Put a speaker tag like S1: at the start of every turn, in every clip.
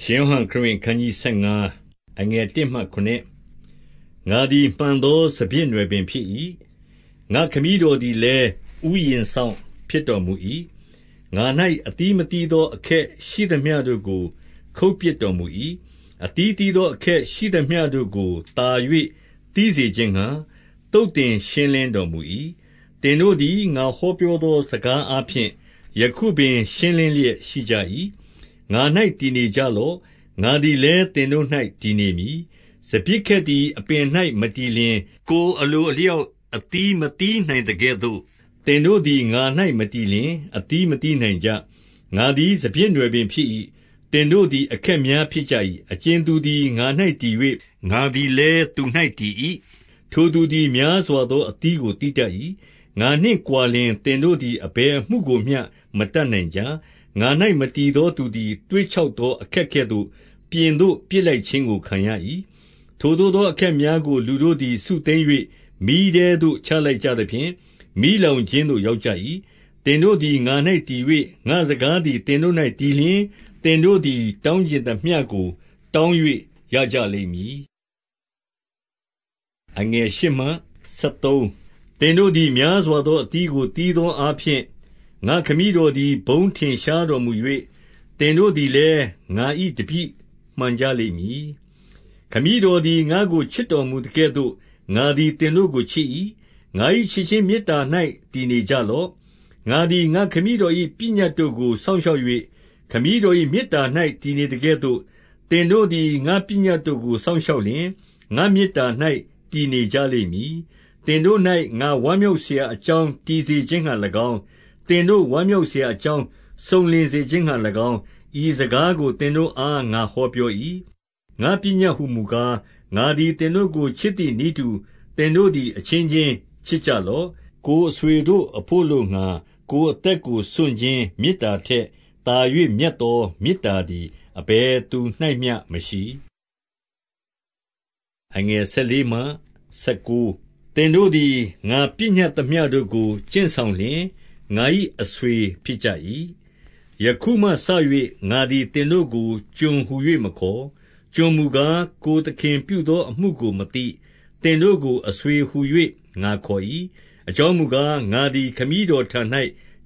S1: ရှင်ယောဟန်ခရစ်ဝင်ခန်းကြီး15အငယ်1မှ9ငါသည်မှန်သောစပြည့်နွယ်ပင်ဖြစ်၏ငါခမည်းတော်သည်လည်းဥယျင်ဆောင်ဖြစ်တော်မူ၏ငါ၌အတိမတိသောအခက်ရှိသမျှတို့ကို ခုတ်ပစ်တော်မူ၏အတီးတီးသောအခက်ရှိသမျှတို့ကိုတာ၍တီးစေခြင်းဟံတုတ်တင်ရှင်းလင်းတော်မူ၏တင်တို့သည်ငါဟောပြောသောစကားအဖျင်ယခုပင်ရှင်းလင်းလျက်ရှိကြ၏ ငါ၌တည်နေကြလော့ ငါသည်လည်း သင်တို့၌တည်နေမည် စပျစ်ခက်သည် အပင်၌မတည်လျင် ကိုအလိုအလျောက် အသီးမသီးနိုင်တကဲ့သို့ သင်တို့သည် ငါ၌မတည်လျင် အသီးမသီးနိုင်ကြ ငါသည် စပျစ်နွယ်ပင်ဖြစ်၏သင်တို့သည် အခက်များဖြစ်ကြ၏အကျဉ်သူသည် ငါ၌တည်၍ငါသည်လည်း သူ၌တည်၏ထိုသူသည် များစွာသော အသီးကိုတည်တတ်၏ငါနှင့်ကွာလျင် သင်တို့သည် အဘယ်မှုကိုမျှ မတတ်နိုင်ကြ ငါ၌မတည်သောသူသည် သွေ့ခြောက်သော အခက်ကဲ့သို့ ပြင်သို့ပစ်လိုက်ခြင်းကို ခံရ၏။ထိုသို့သော အခက်များကို လူတို့သည် စုသိမ်း၍မီးထဲသို့ ချလိုက်ကြသဖြင့် မီးလောင်ခြင်းသို့ ရောက်ကြ၏။သင်တို့သည် ငါ၌တည်၍ငါ့စကားသည် သင်တို့၌တည်လျှင်၊သင်တို့သည် တောင်းချင်သမျှကို တောင်း၍ရကြလိမ့်မည်။သင်တို့သည် များစွာသော အသီးကို သီးသောအားဖြင့် ငါခမည်းတော်သည် ဘုန်းထင်ရှားတော်မူ၍၊သင်တို့သည်လည်း ငါ၏တပည့်မှန်ကြလိမ့်မည်။ခမည်းတော်သည် ငါ့ကိုချစ်တော်မူသကဲ့သို့ ငါသည် သင်တို့ကိုချစ်၏။ငါ၏ချစ်ခြင်းမေတ္တာ၌တည်နေကြလော့။ငါသည် ငါ့ခမည်းတော်၏ပညတ်တို့ကို စောင့်ရှောက်၍၊ခမည်းတော်၏မေတ္တာ၌တည်နေသကဲ့သို့၊သင်တို့သည် ငါ့ပညတ်တို့ကို စောင့်ရှောက်လျှင်၊ငါ့မေတ္တာ၌တည်နေကြလိမ့်မည်။သင်တို့၌ငါဝမ်းမြောက်စရာအကြောင်း တည်စေခြင်းငှါ၎င်း၊ သင်တို့ဝမ်းမြောက်စရာအကြောင်း စုံလင်စေခြင်းငှါ၎င်း၊ဤစကားကို သင်တို့အား ငါဟောပြော၏။ငါ့ပညတ်ဟူမူကား၊ငါသည် သင်တို့ကို ချစ်သည်နည်းတူ သင်တို့သည် အချင်းချင်းချစ်ကြလော့။ကိုယ်အဆွေတို့အဘို့အလိုငှါ ကိုယ်အသက်ကို စွန့်ခြင်းမေတ္တာထက်သာ၍မြတ်သောမေတ္တာသည် အဘယ်သူ၌မျှမရှိ။သင်တို့သည် ငါပညတ်သမျှတို့ကို ကျင့်စောင့်လျှင် ငါ၏အဆွေဖြစ်ကြ၏။ယခုမှစ၍ငါသည်သင်တို့ကို ကျွန်ဟူ၍မခေါ်။ကျွန်မူကား၊ကိုယ်သခင်ပြုသော အမှုကိုမသိ။သင်တို့ကို အဆွေဟူ၍ငါခေါ်၏။အကြောင်းမူကား၊ငါသည် ခမည်းတော်ထံ၌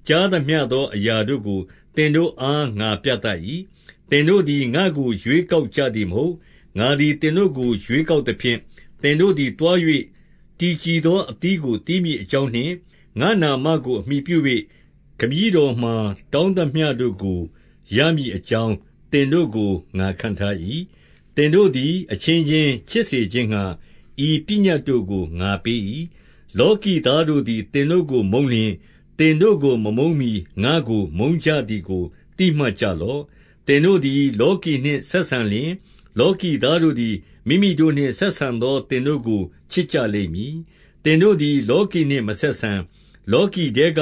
S1: ကြားသမျှသောအရာတို့ကို သင်တို့အား ငါပြသ၏။သင်တို့သည် ငါ့ကို ရွေးကောက်ကြသည်မဟုတ်။ငါသည် သင်တို့ကို ရွေးကောက်သဖြင့်၊သင်တို့သည် သွား၍တည်ကြည်သောအသီးကို သီးမည်အကြောင်းနှင့်၊ ငါ့နာမကို အမှီပြု၍ခမည်းတော်မှာ တောင်းသမျှတို့ကို ရမည်အကြောင်း သင်တို့ကို ငါခန့်ထား၏။သင်တို့သည် အချင်းချင်းချစ်စေခြင်းငှါ ဤပညတ်တို့ကို ငါပေး၏။လောကီသားတို့သည် သင်တို့ကို မုန်းလျှင်၊သင်တို့ကို မမုန်းမှီ ငါ့ကို မုန်းကြသည်ကို သိမှတ်ကြလော့။သင်တို့သည် လောကီနှင့် ဆက်ဆံလျှင်၊လောကီသားတို့သည် မိမိတို့နှင့် ဆက်ဆံသော သင်တို့ကို ချစ်ကြလိမ့်မည်။သင်တို့သည် လောကီနှင့် မဆက်ဆံ၊ လောကီထဲက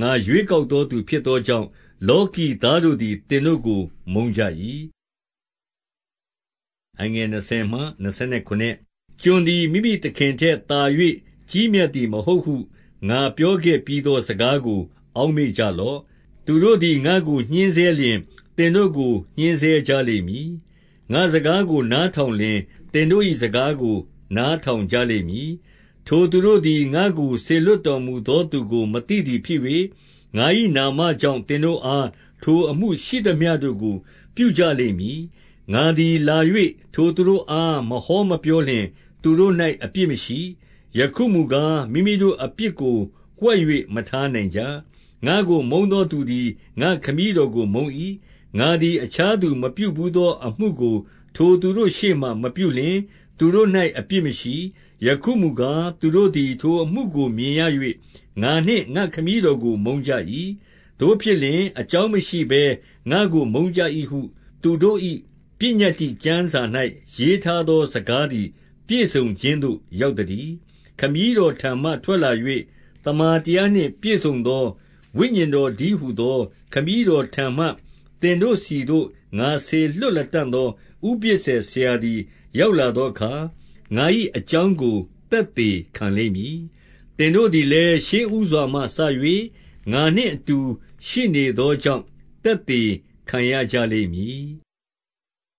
S1: ငါရွေးကောက်သောသူဖြစ်သောကြောင့်၊လောကီသားတို့သည် သင်တို့ကို မုန်းကြ၏။ကျွန်သည် မိမိသခင်ထက်သာ၍ကြီးမြတ်သည် မဟုတ်ဟု ငါပြောခဲ့ပြီးသော စကားကို အောက်မေ့ကြလော့။သူတို့သည် ငါ့ကိုညှဉ်းဆဲလျှင် သင်တို့ကို ညှဉ်းဆဲကြလိမ့်မည်။ငါ့စကားကို နားထောင်လျှင် သင်တို့၏စကားကို နားထောင်ကြလိမ့်မည်။ ထိုသူတို့သည် ငါ့ကိုစေလွှတ်တော်မူသောသူကို မသိသည်ဖြစ်၍၊ငါ၏နာမကြောင့် သင်တို့အား ထိုအမှုရှိသမျှတို့ကို ပြုကြလိမ့်မည်။ငါသည်လာ၍ထိုသူတို့အား မဟောမပြောလျှင် သူတို့၌အပြစ်မရှိ။ယခုမူကား၊မိမိတို့အပြစ်ကို ဝှက်၍မထားနိုင်ကြ။ငါ့ကိုမုန်းသောသူသည် ငါ့ခမည်းတော်ကို မုန်း၏။ငါသည် အခြားသူမပြုဘူးသောအမှုကို ထိုသူတို့ရှေ့မှာ မပြုလျှင် သူတို့၌အပြစ်မရှိ။ ယခုမူကား၊သူတို့သည် ထိုအမှုကိုမြင်ရ၍ငါနှင့်ငါ့ခမည်းတော်ကို မုန်းကြ၏။သို့ဖြစ်လျှင် အကြောင်းမရှိဘဲ ငါ့ကိုမုန်းကြ၏ဟု သူတို့၏ပညတ္တိကျမ်းစာ၌ရေးထားသော စကားသည် ပြည့်စုံခြင်းသို့ ရောက်သတည်း။ခမည်းတော်ထံမှထွက်လာ၍သမ္မာတရားနှင့် ပြည့်စုံသော ဝိညာဉ်တော်တည်းဟူသော ခမည်းတော်ထံမှ သင်တို့ဆီသို့ ငါစေလွှတ်လတံ့သော ဥပဇ္ဈာယ်ဆရာသည် ရောက်လာသောအခါ၊ ငါ၏အကြောင်းကို သက်သေခံလိမ့်မည်။သင်တို့သည်လည်း ရှေ့ဦးစွာမှစ၍ငါနှင့်အတူ ရှိနေသောကြောင့် သက်သေခံရကြလိမ့်မည်